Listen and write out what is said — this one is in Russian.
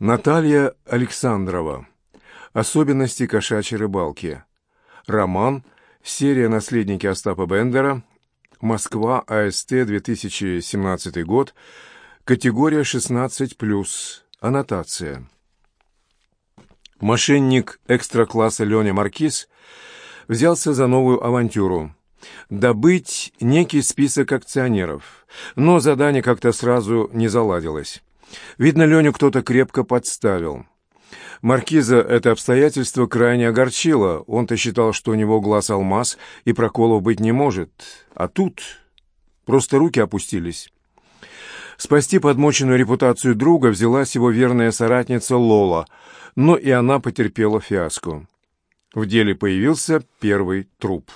Наталья Александрова. Особенности кошачьей рыбалки. Роман. Серия «Наследники Остапа Бендера». Москва. АСТ. 2017 год. Категория 16+. Аннотация. Мошенник экстра-класса Леня Маркиз взялся за новую авантюру – добыть некий список акционеров, но задание как-то сразу не заладилось. Видно, Леню кто-то крепко подставил. Маркиза это обстоятельство крайне огорчило. Он-то считал, что у него глаз алмаз и проколов быть не может. А тут просто руки опустились. Спасти подмоченную репутацию друга взялась его верная соратница Лола, но и она потерпела фиаско. В деле появился первый труп.